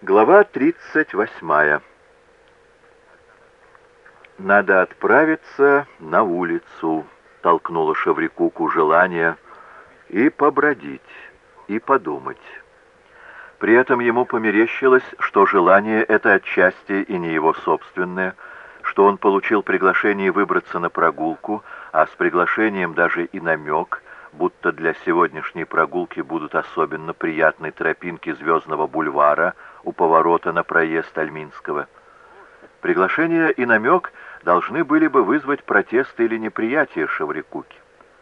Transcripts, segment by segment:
Глава 38. «Надо отправиться на улицу», — толкнула Шаврикуку желание, — «и побродить, и подумать». При этом ему померещилось, что желание это отчасти и не его собственное, что он получил приглашение выбраться на прогулку, а с приглашением даже и намек, будто для сегодняшней прогулки будут особенно приятной тропинки Звездного бульвара у поворота на проезд Альминского. Приглашение и намек должны были бы вызвать протесты или неприятие Шаврикуки.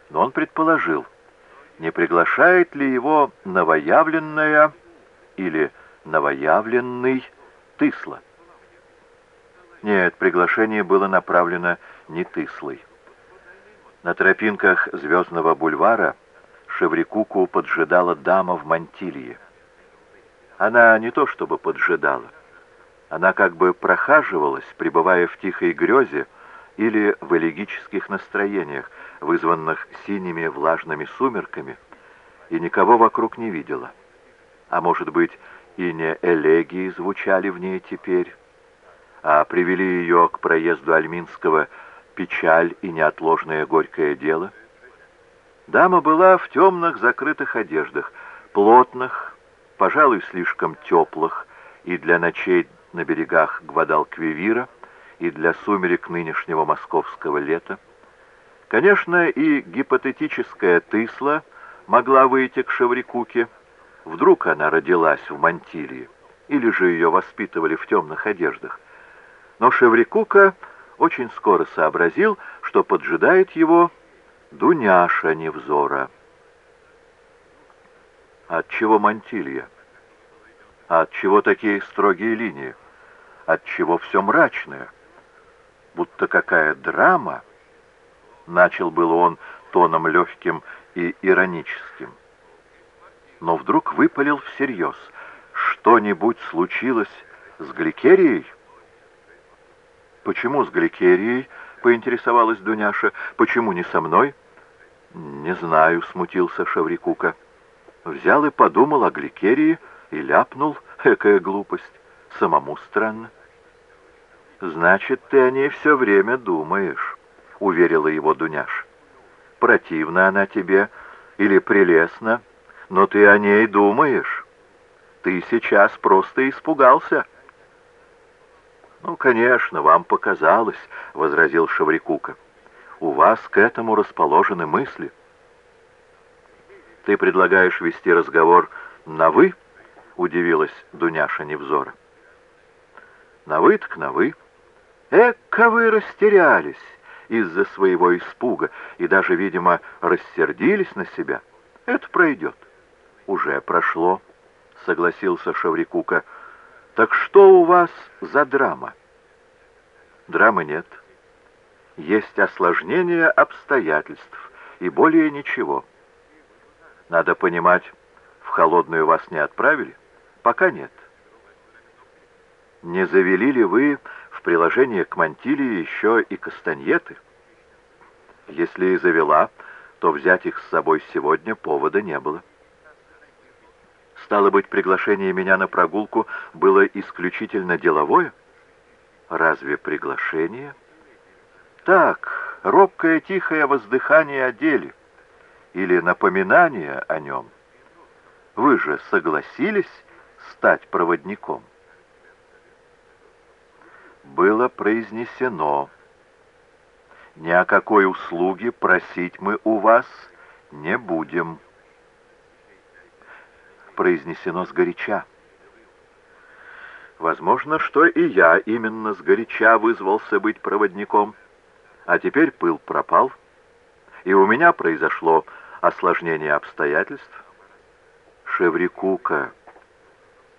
Но он предположил, не приглашает ли его новоявленная или новоявленный Тысла. Нет, приглашение было направлено не Тыслой. На тропинках Звездного бульвара Шеврикуку поджидала дама в мантилье. Она не то чтобы поджидала, она как бы прохаживалась, пребывая в тихой грезе или в элегических настроениях, вызванных синими влажными сумерками, и никого вокруг не видела. А может быть, и не элегии звучали в ней теперь, а привели ее к проезду Альминского печаль и неотложное горькое дело? Дама была в темных закрытых одеждах, плотных, пожалуй, слишком теплых, и для ночей на берегах Гвадалквивира, и для сумерек нынешнего московского лета. Конечно, и гипотетическая Тысла могла выйти к Шеврикуке, Вдруг она родилась в мантилии, или же ее воспитывали в темных одеждах. Но Шеврикука очень скоро сообразил, что поджидает его Дуняша Невзора. От чего мантилья? от чего такие строгие линии? От чего все мрачное? Будто какая драма? Начал был он тоном легким и ироническим но вдруг выпалил всерьез. «Что-нибудь случилось с Гликерией?» «Почему с Гликерией?» — поинтересовалась Дуняша. «Почему не со мной?» «Не знаю», — смутился Шаврикука. Взял и подумал о Гликерии и ляпнул. Экая глупость. Самому странно. «Значит, ты о ней все время думаешь», — уверила его Дуняш. «Противна она тебе или прелестна?» но ты о ней думаешь. Ты сейчас просто испугался». «Ну, конечно, вам показалось», — возразил Шаврикука. «У вас к этому расположены мысли». «Ты предлагаешь вести разговор на «вы»?» — удивилась Дуняша Невзора. «На «вы» так на «вы». Эка вы растерялись из-за своего испуга и даже, видимо, рассердились на себя. Это пройдет уже прошло», — согласился Шаврикука. «Так что у вас за драма?» «Драмы нет. Есть осложнение обстоятельств, и более ничего. Надо понимать, в холодную вас не отправили? Пока нет. Не завели ли вы в приложение к мантилии еще и кастаньеты? Если и завела, то взять их с собой сегодня повода не было». Стало быть, приглашение меня на прогулку было исключительно деловое? Разве приглашение? Так, робкое тихое воздыхание о деле или напоминание о нем. Вы же согласились стать проводником? Было произнесено. Ни о какой услуге просить мы у вас не будем произнесено сгоряча. Возможно, что и я именно сгоряча вызвался быть проводником. А теперь пыл пропал, и у меня произошло осложнение обстоятельств. Шеврикука,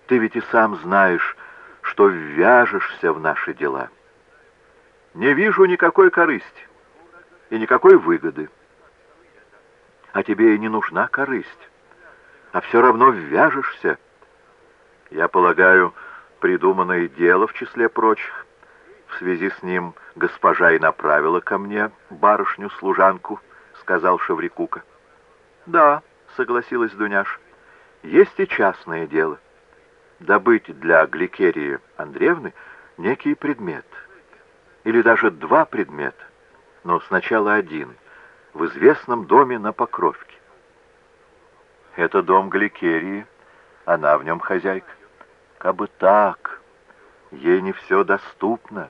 ты ведь и сам знаешь, что ввяжешься в наши дела. Не вижу никакой корысти и никакой выгоды. А тебе и не нужна корысть а все равно ввяжешься. Я полагаю, придуманное дело в числе прочих. В связи с ним госпожа и направила ко мне барышню-служанку, сказал Шеврикука. Да, согласилась Дуняш, есть и частное дело. добыть для Гликерии Андреевны некий предмет, или даже два предмета, но сначала один, в известном доме на Покровке. Это дом Гликерии, она в нем хозяйка. Кабы так, ей не все доступно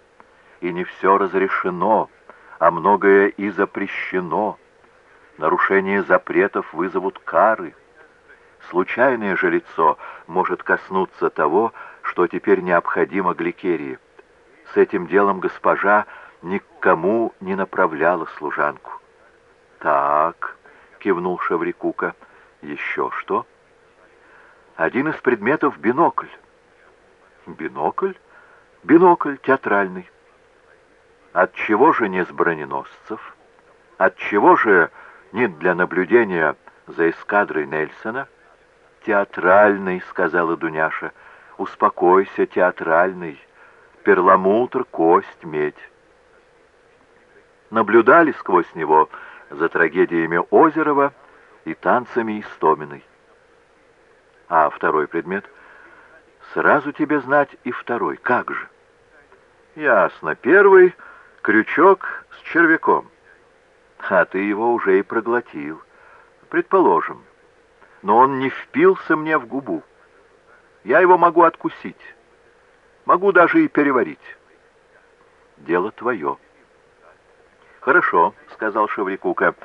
и не все разрешено, а многое и запрещено. Нарушение запретов вызовут кары. Случайное же лицо может коснуться того, что теперь необходимо Гликерии. С этим делом госпожа никому не направляла служанку. «Так», — кивнул Шеврикука, — «еще что?» «Один из предметов — бинокль». «Бинокль? Бинокль театральный». От чего же не с броненосцев? От чего же не для наблюдения за эскадрой Нельсона? «Театральный», — сказала Дуняша. «Успокойся, театральный. Перламутр, кость, медь». Наблюдали сквозь него за трагедиями Озерова и танцами Истоминой. А второй предмет? Сразу тебе знать и второй. Как же? Ясно. Первый — крючок с червяком. А ты его уже и проглотил. Предположим но он не впился мне в губу. Я его могу откусить, могу даже и переварить. Дело твое. Хорошо, сказал Шеврикука.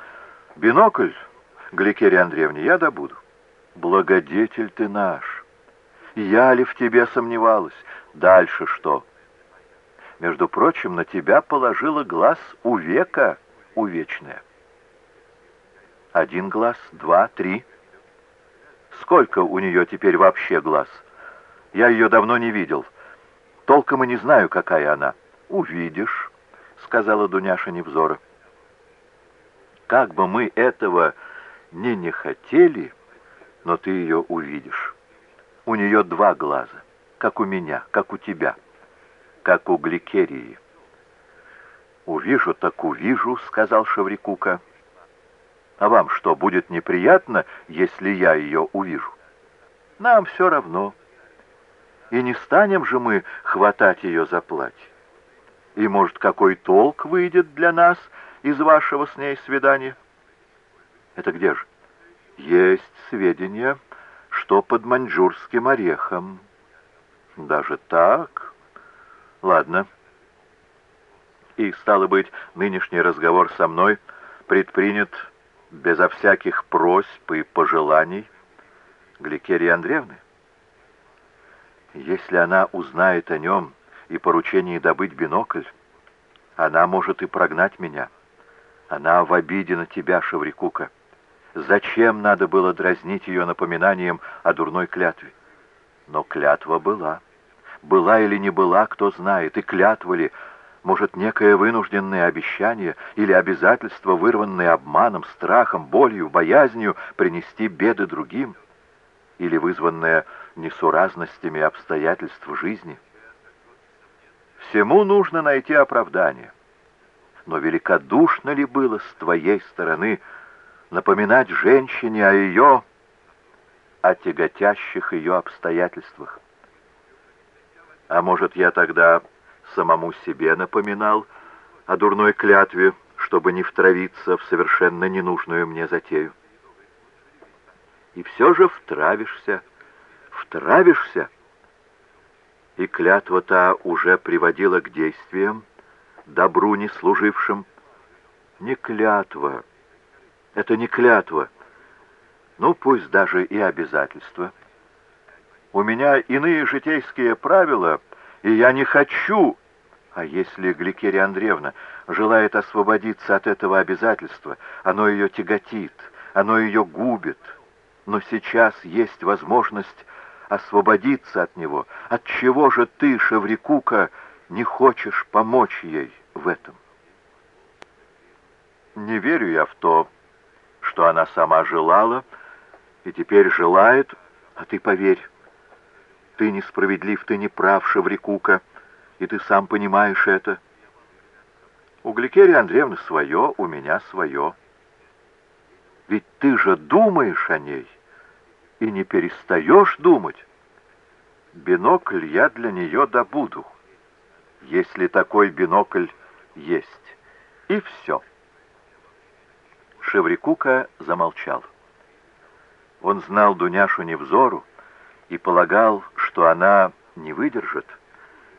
Бинокль, Гликерия Андреевне, я добуду. Благодетель ты наш. Я ли в тебе сомневалась? Дальше что? Между прочим, на тебя положила глаз у века увечная. Один глаз, два, три — Сколько у нее теперь вообще глаз? Я ее давно не видел. Толком и не знаю, какая она. Увидишь, сказала Дуняша Невзора. Как бы мы этого не не хотели, но ты ее увидишь. У нее два глаза, как у меня, как у тебя, как у Гликерии. «Увижу, так увижу», — сказал Шеврикука. А вам что, будет неприятно, если я ее увижу? Нам все равно. И не станем же мы хватать ее за платье. И, может, какой толк выйдет для нас из вашего с ней свидания? Это где же? Есть сведения, что под маньчжурским орехом. Даже так? Ладно. И, стало быть, нынешний разговор со мной предпринят безо всяких просьб и пожеланий Гликерии Андреевны? Если она узнает о нем и поручении добыть бинокль, она может и прогнать меня. Она в обиде на тебя, Шаврикука. Зачем надо было дразнить ее напоминанием о дурной клятве? Но клятва была. Была или не была, кто знает, и клятва ли, может, некое вынужденное обещание или обязательство, вырванное обманом, страхом, болью, боязнью принести беды другим? Или вызванное несуразностями обстоятельств жизни? Всему нужно найти оправдание. Но великодушно ли было с твоей стороны напоминать женщине о ее, о тяготящих ее обстоятельствах? А может, я тогда самому себе напоминал о дурной клятве, чтобы не втравиться в совершенно ненужную мне затею. И все же втравишься, втравишься. И клятва та уже приводила к действиям, добру не служившим. Не клятва, это не клятва, ну пусть даже и обязательства. У меня иные житейские правила — и я не хочу... А если Гликерия Андреевна желает освободиться от этого обязательства, оно ее тяготит, оно ее губит. Но сейчас есть возможность освободиться от него. От чего же ты, Шеврикука, не хочешь помочь ей в этом? Не верю я в то, что она сама желала и теперь желает, а ты поверь, ты несправедлив, ты не прав, Шеврикука, и ты сам понимаешь это. У Гликерии Андреевны свое, у меня свое. Ведь ты же думаешь о ней и не перестаешь думать. бинокль я для нее добуду, если такой бинокль есть. И все. Шеврикука замолчал. Он знал Дуняшу Невзору и полагал, что она не выдержит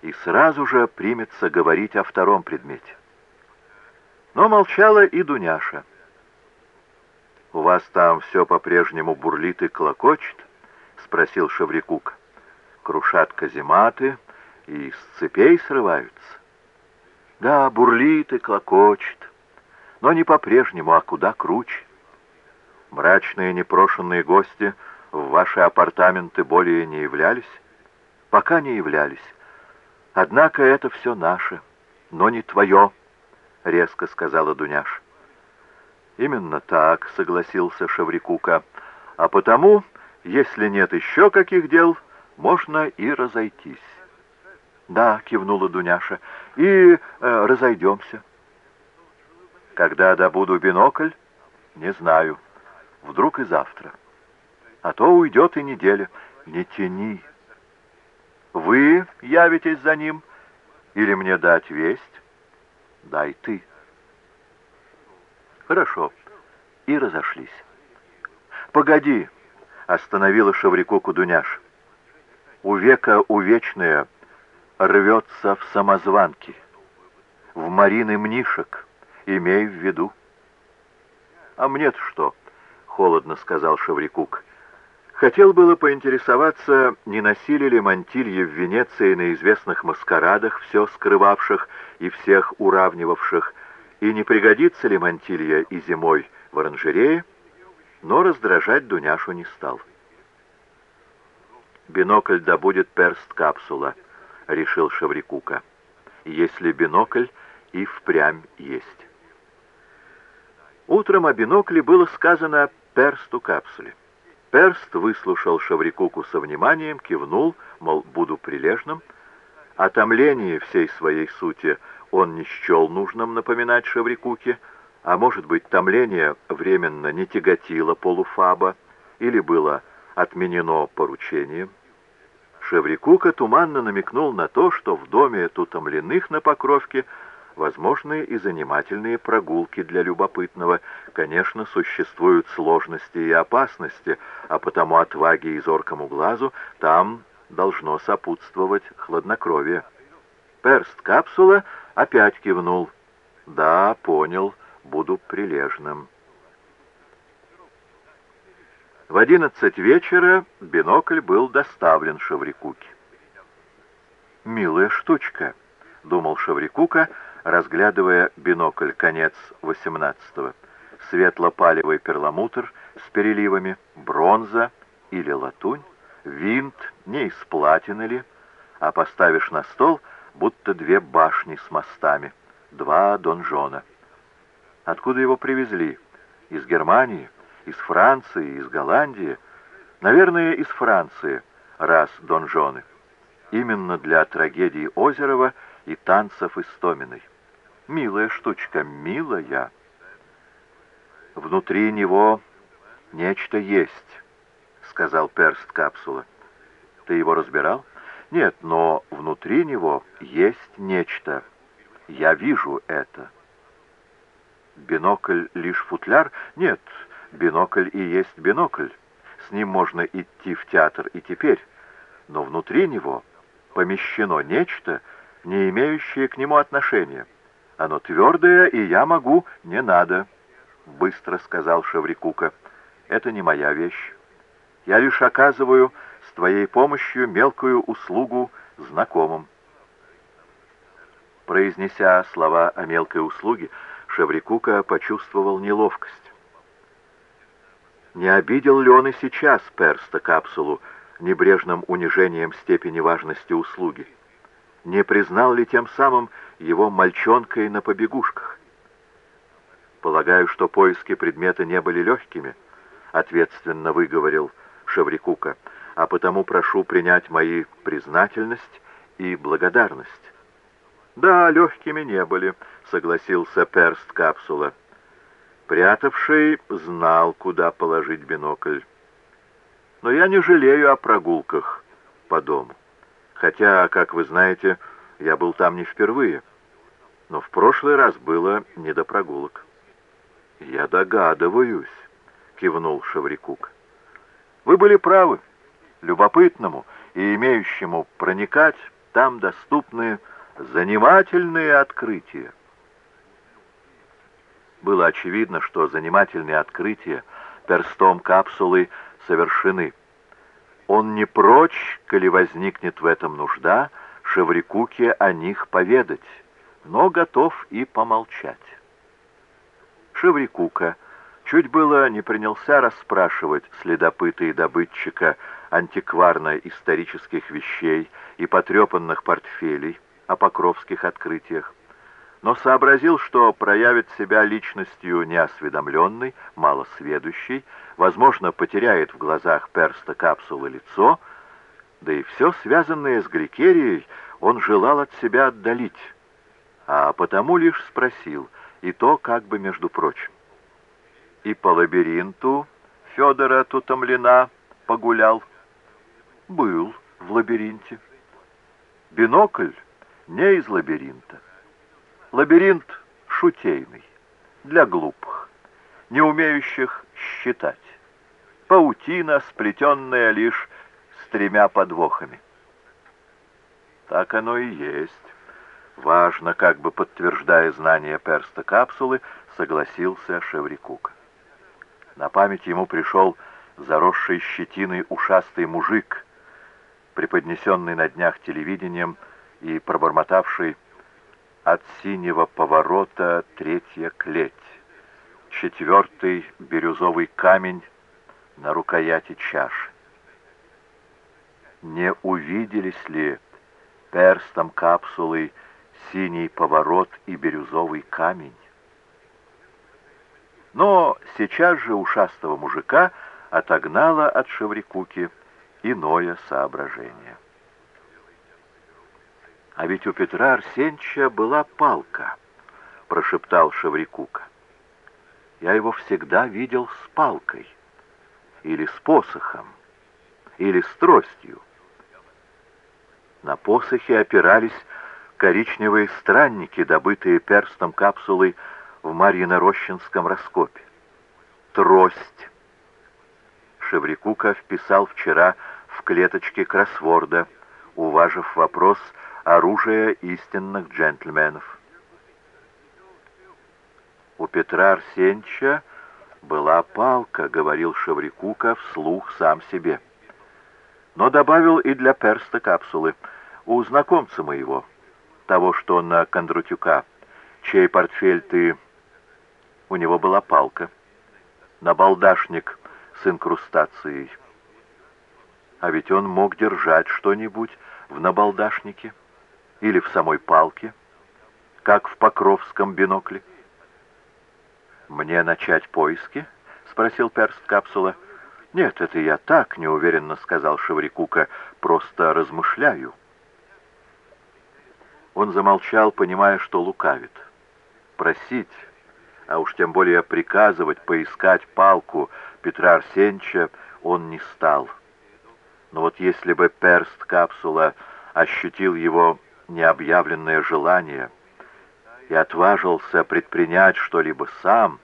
и сразу же примется говорить о втором предмете. Но молчала и Дуняша. «У вас там все по-прежнему бурлит и клокочет?» — спросил Шеврикук. «Крушат казематы и с цепей срываются?» «Да, бурлит и клокочет, но не по-прежнему, а куда круче. Мрачные непрошенные гости в ваши апартаменты более не являлись?» «Пока не являлись. Однако это все наше, но не твое», — резко сказала Дуняша. «Именно так», — согласился Шеврикука. «А потому, если нет еще каких дел, можно и разойтись». «Да», — кивнула Дуняша, — «и э, разойдемся». «Когда добуду бинокль?» «Не знаю. Вдруг и завтра. А то уйдет и неделя. Не тяни». «Вы явитесь за ним или мне дать весть?» «Дай ты». «Хорошо». И разошлись. «Погоди!» — остановила Шаврикоку Дуняш. «У века увечная рвется в самозванки, в Марины Мнишек, имей в виду». «А мне-то что?» — холодно сказал Шаврикук. Хотел было поинтересоваться, не носили ли мантильи в Венеции на известных маскарадах, все скрывавших и всех уравнивавших, и не пригодится ли мантилья и зимой в оранжерее, но раздражать Дуняшу не стал. «Бинокль добудет перст капсула», — решил Шаврикука, «если бинокль и впрямь есть». Утром о бинокле было сказано персту капсуле. Перст выслушал Шаврикуку со вниманием, кивнул, мол, буду прилежным. О томлении всей своей сути — он не счел нужным напоминать Шеврикуке, а может быть, томление временно не тяготило полуфаба или было отменено поручением. Шеврикука туманно намекнул на то, что в доме тутомленных на Покровке возможны и занимательные прогулки для любопытного. Конечно, существуют сложности и опасности, а потому отваге и зоркому глазу там должно сопутствовать хладнокровие. Перст капсула опять кивнул. «Да, понял, буду прилежным». В одиннадцать вечера бинокль был доставлен Шаврикуке. «Милая штучка», — думал Шаврикука, разглядывая бинокль конец восемнадцатого. Светло-палевый перламутр с переливами, бронза или латунь, винт, не из платины ли, а поставишь на стол — будто две башни с мостами, два донжона. Откуда его привезли? Из Германии, из Франции, из Голландии? Наверное, из Франции, раз донжоны. Именно для трагедии Озерова и танцев Истоминой. Милая штучка, милая. Внутри него нечто есть, сказал перст капсула. Ты его разбирал? Нет, но внутри него есть нечто. Я вижу это. Бинокль лишь футляр? Нет, бинокль и есть бинокль. С ним можно идти в театр и теперь. Но внутри него помещено нечто, не имеющее к нему отношения. Оно твердое, и я могу... Не надо, — быстро сказал Шеврикука. Это не моя вещь. Я лишь оказываю с твоей помощью мелкую услугу знакомым. Произнеся слова о мелкой услуге, Шеврикука почувствовал неловкость. Не обидел ли он и сейчас перста капсулу небрежным унижением степени важности услуги? Не признал ли тем самым его мальчонкой на побегушках? Полагаю, что поиски предмета не были легкими, ответственно выговорил Шеврикука а потому прошу принять мои признательность и благодарность». «Да, легкими не были», — согласился перст капсула. Прятавший знал, куда положить бинокль. «Но я не жалею о прогулках по дому. Хотя, как вы знаете, я был там не впервые. Но в прошлый раз было не до прогулок. «Я догадываюсь», — кивнул Шаврикук. «Вы были правы. Любопытному и имеющему проникать там доступны занимательные открытия». Было очевидно, что занимательные открытия перстом капсулы совершены. Он не прочь, коли возникнет в этом нужда, Шеврикуке о них поведать, но готов и помолчать. Шеврикука чуть было не принялся расспрашивать следопыта и добытчика антикварно-исторических вещей и потрепанных портфелей о покровских открытиях, но сообразил, что проявит себя личностью неосведомленной, малосведущей, возможно, потеряет в глазах перста капсулы лицо, да и все связанное с гликерией он желал от себя отдалить, а потому лишь спросил, и то как бы между прочим. И по лабиринту Федора Тутомлина погулял. Был в лабиринте. Бинокль не из лабиринта. Лабиринт шутейный, для глупых, не умеющих считать. Паутина, сплетенная лишь с тремя подвохами. Так оно и есть. Важно, как бы подтверждая знание перста капсулы, согласился Шеврикук. На память ему пришел заросший щетиной ушастый мужик, преподнесенный на днях телевидением и пробормотавший от синего поворота третья клеть, четвертый бирюзовый камень на рукояти чаши. Не увиделись ли перстом капсулы синий поворот и бирюзовый камень? Но сейчас же ушастого мужика отогнало от Шеврикуки иное соображение. «А ведь у Петра Арсеньевича была палка», — прошептал Шеврикука. «Я его всегда видел с палкой, или с посохом, или с тростью. На посохе опирались коричневые странники, добытые перстом капсулой в Марьино-Рощинском раскопе. Трость. Шеврикука вписал вчера в клеточке кроссворда, уважив вопрос оружие истинных джентльменов. У Петра Арсеньевича была палка, говорил Шеврикука вслух сам себе. Но добавил и для перста капсулы. У знакомца моего, того, что на Кондрутюка, чей портфель ты... У него была палка. Набалдашник с инкрустацией. А ведь он мог держать что-нибудь в набалдашнике или в самой палке, как в покровском бинокле. «Мне начать поиски?» — спросил перст капсула. «Нет, это я так, — неуверенно сказал Шеврикука, — просто размышляю». Он замолчал, понимая, что лукавит. Просить, а уж тем более приказывать поискать палку Петра Арсеньевича он не стал. Но вот если бы перст капсула ощутил его необъявленное желание и отважился предпринять что-либо сам,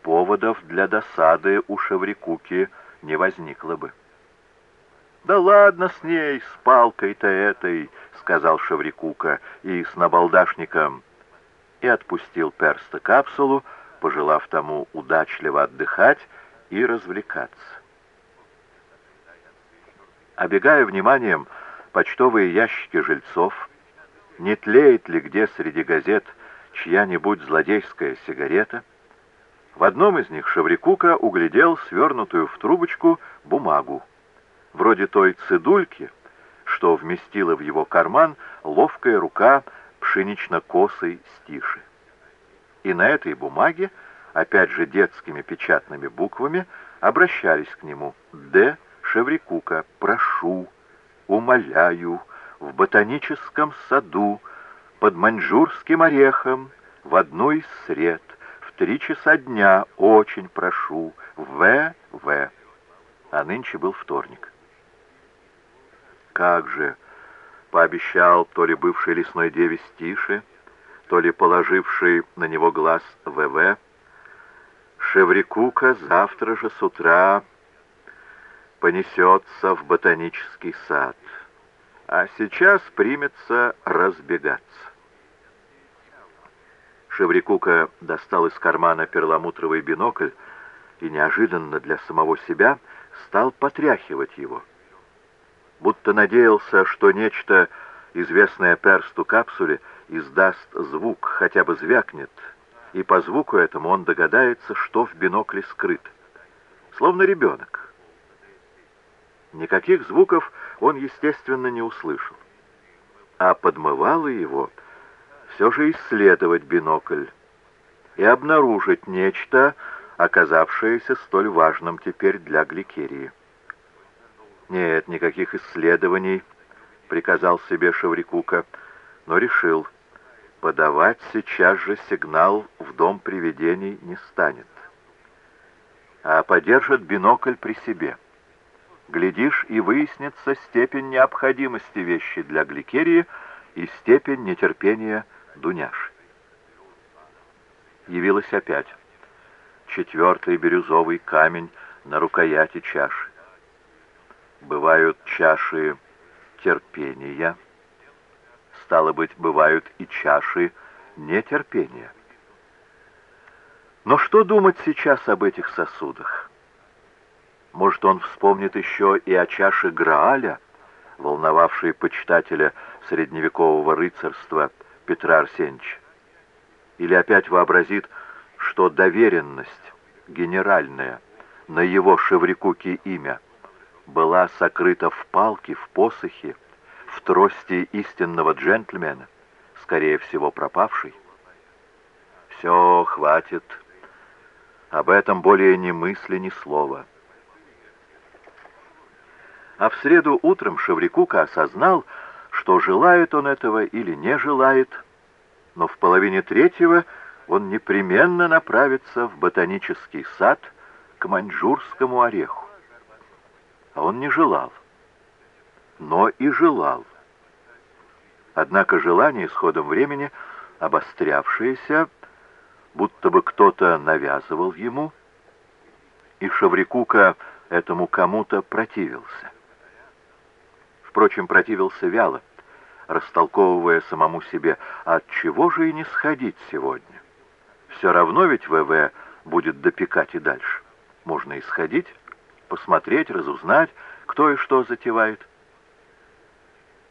поводов для досады у Шеврикуки не возникло бы. «Да ладно с ней, с палкой-то этой», — сказал Шеврикука, — «и с набалдашником». И отпустил перста капсулу, пожелав тому удачливо отдыхать и развлекаться. Обегая вниманием почтовые ящики жильцов, не тлеет ли где среди газет чья-нибудь злодейская сигарета. В одном из них Шеврикука углядел свернутую в трубочку бумагу, вроде той цидульки, что вместила в его карман ловкая рука пшенично-косой стиши. И на этой бумаге, опять же детскими печатными буквами, обращались к нему «Д. Шеврикука, прошу, умоляю, в ботаническом саду, под маньчжурским орехом, в одну из сред, в три часа дня, очень прошу, В. В. А нынче был вторник. Как же, пообещал то ли бывшей лесной деве Стиши, то ли положивший на него глаз ВВ, Шеврикука завтра же с утра понесется в ботанический сад, а сейчас примется разбегаться. Шеврикука достал из кармана перламутровый бинокль и неожиданно для самого себя стал потряхивать его. Будто надеялся, что нечто, известное персту капсуле, издаст звук, хотя бы звякнет, и по звуку этому он догадается, что в бинокле скрыт. Словно ребенок. Никаких звуков он, естественно, не услышал. А подмывало его все же исследовать бинокль и обнаружить нечто, оказавшееся столь важным теперь для Гликерии. Нет, никаких исследований, приказал себе Шеврикука, но решил, подавать сейчас же сигнал в дом привидений не станет, а подержит бинокль при себе. Глядишь, и выяснится степень необходимости вещи для Гликерии и степень нетерпения Дуняш. Явилась опять. Четвертый бирюзовый камень на рукояти чаши. Бывают чаши терпения, стало быть, бывают и чаши нетерпения. Но что думать сейчас об этих сосудах? Может, он вспомнит еще и о чаше Грааля, волновавшей почитателя средневекового рыцарства Петра Арсеньевича? Или опять вообразит, что доверенность генеральная на его Шеврикуке имя была сокрыта в палке, в посохе, в трости истинного джентльмена, скорее всего пропавший. Все, хватит. Об этом более ни мысли, ни слова. А в среду утром Шеврикука осознал, что желает он этого или не желает, но в половине третьего он непременно направится в ботанический сад к маньчжурскому ореху. А он не желал но и желал. Однако желание с ходом времени, обострявшееся, будто бы кто-то навязывал ему, и Шаврикука этому кому-то противился. Впрочем, противился вяло, растолковывая самому себе, от чего же и не сходить сегодня. Все равно ведь ВВ будет допекать и дальше. Можно и сходить, посмотреть, разузнать, кто и что затевает.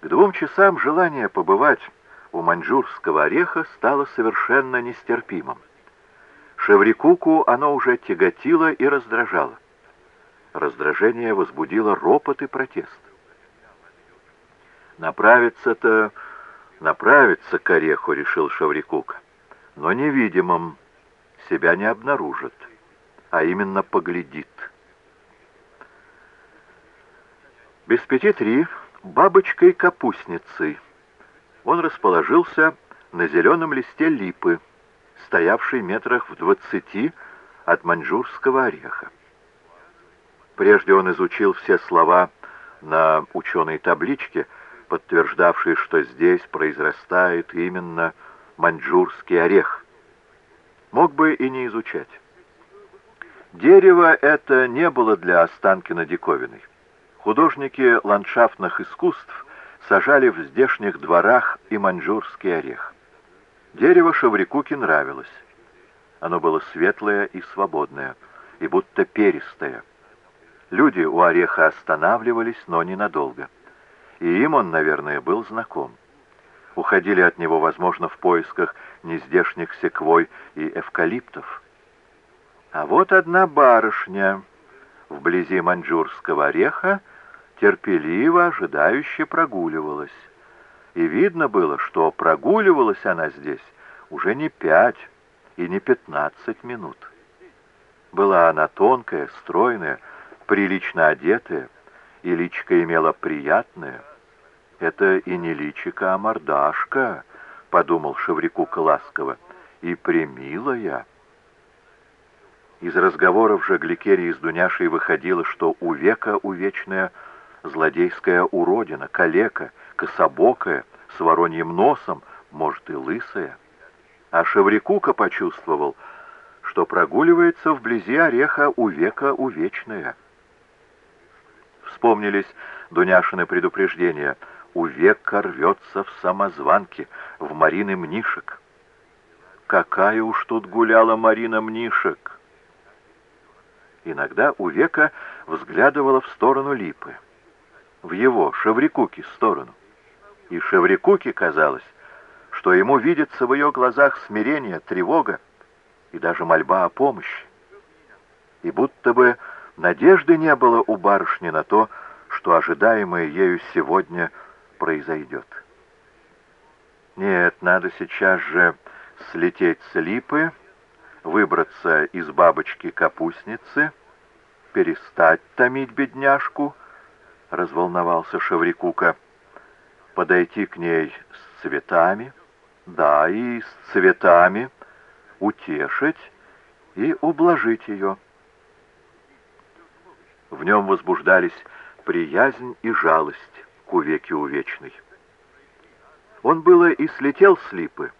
К двум часам желание побывать у маньчжурского ореха стало совершенно нестерпимым. Шеврикуку оно уже тяготило и раздражало. Раздражение возбудило ропот и протест. «Направиться-то направиться к ореху», — решил Шеврикук, — «но невидимым себя не обнаружит, а именно поглядит». Без пяти три бабочкой-капустницей. Он расположился на зеленом листе липы, стоявшей метрах в двадцати от маньчжурского ореха. Прежде он изучил все слова на ученой табличке, подтверждавшей, что здесь произрастает именно маньчжурский орех. Мог бы и не изучать. Дерево это не было для Останкина диковиной. Художники ландшафтных искусств сажали в здешних дворах и маньчжурский орех. Дерево Шаврикуке нравилось. Оно было светлое и свободное, и будто перистое. Люди у ореха останавливались, но ненадолго. И им он, наверное, был знаком. Уходили от него, возможно, в поисках нездешних секвой и эвкалиптов. А вот одна барышня вблизи маньчжурского ореха терпеливо, ожидающе прогуливалась. И видно было, что прогуливалась она здесь уже не пять и не пятнадцать минут. Была она тонкая, стройная, прилично одетая, и личико имела приятное. Это и не личико, а мордашка, — подумал Шеврикука ласково, — и примилая. Из разговоров же Гликерии с Дуняшей выходило, что у века увечная злодейская уродина, калека, кособокая, с вороньим носом, может и лысая. А Шеврикука почувствовал, что прогуливается вблизи ореха у века увечная. Вспомнились Дуняшины предупреждения. Увека рвется в самозванке, в Марины Мнишек. Какая уж тут гуляла Марина Мнишек! Иногда Увека взглядывала в сторону Липы, в его, Шеврикуки, сторону. И Шеврикуке казалось, что ему видится в ее глазах смирение, тревога и даже мольба о помощи. И будто бы надежды не было у барышни на то, что ожидаемое ею сегодня произойдет. Нет, надо сейчас же слететь с липы, выбраться из бабочки-капустницы, перестать томить бедняжку, разволновался Шеврикука, подойти к ней с цветами, да, и с цветами утешить и ублажить ее. В нем возбуждались приязнь и жалость к увеке увечной. Он было и слетел с липы,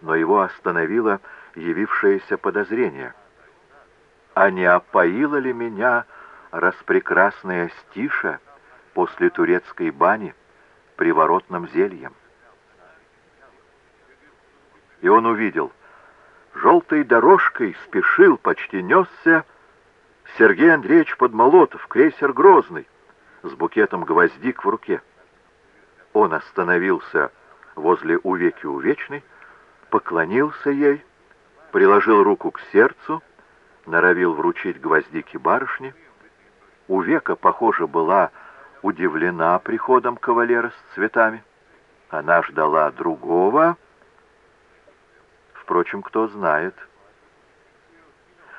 но его остановило явившееся подозрение. А не опоила ли меня распрекрасная стиша после турецкой бани приворотным зельем? И он увидел, желтой дорожкой спешил, почти несся Сергей Андреевич Подмолотов, крейсер «Грозный», с букетом гвоздик в руке. Он остановился возле увеки увечной, поклонился ей, приложил руку к сердцу, норовил вручить гвоздики барышне. Увека, похоже, была удивлена приходом кавалера с цветами. Она ждала другого. Впрочем, кто знает.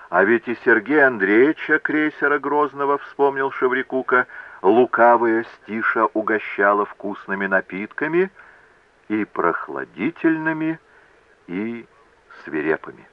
А ведь и Сергея Андреевича, крейсера Грозного, вспомнил Шеврикука, лукавая стиша угощала вкусными напитками и прохладительными, и свирепыми.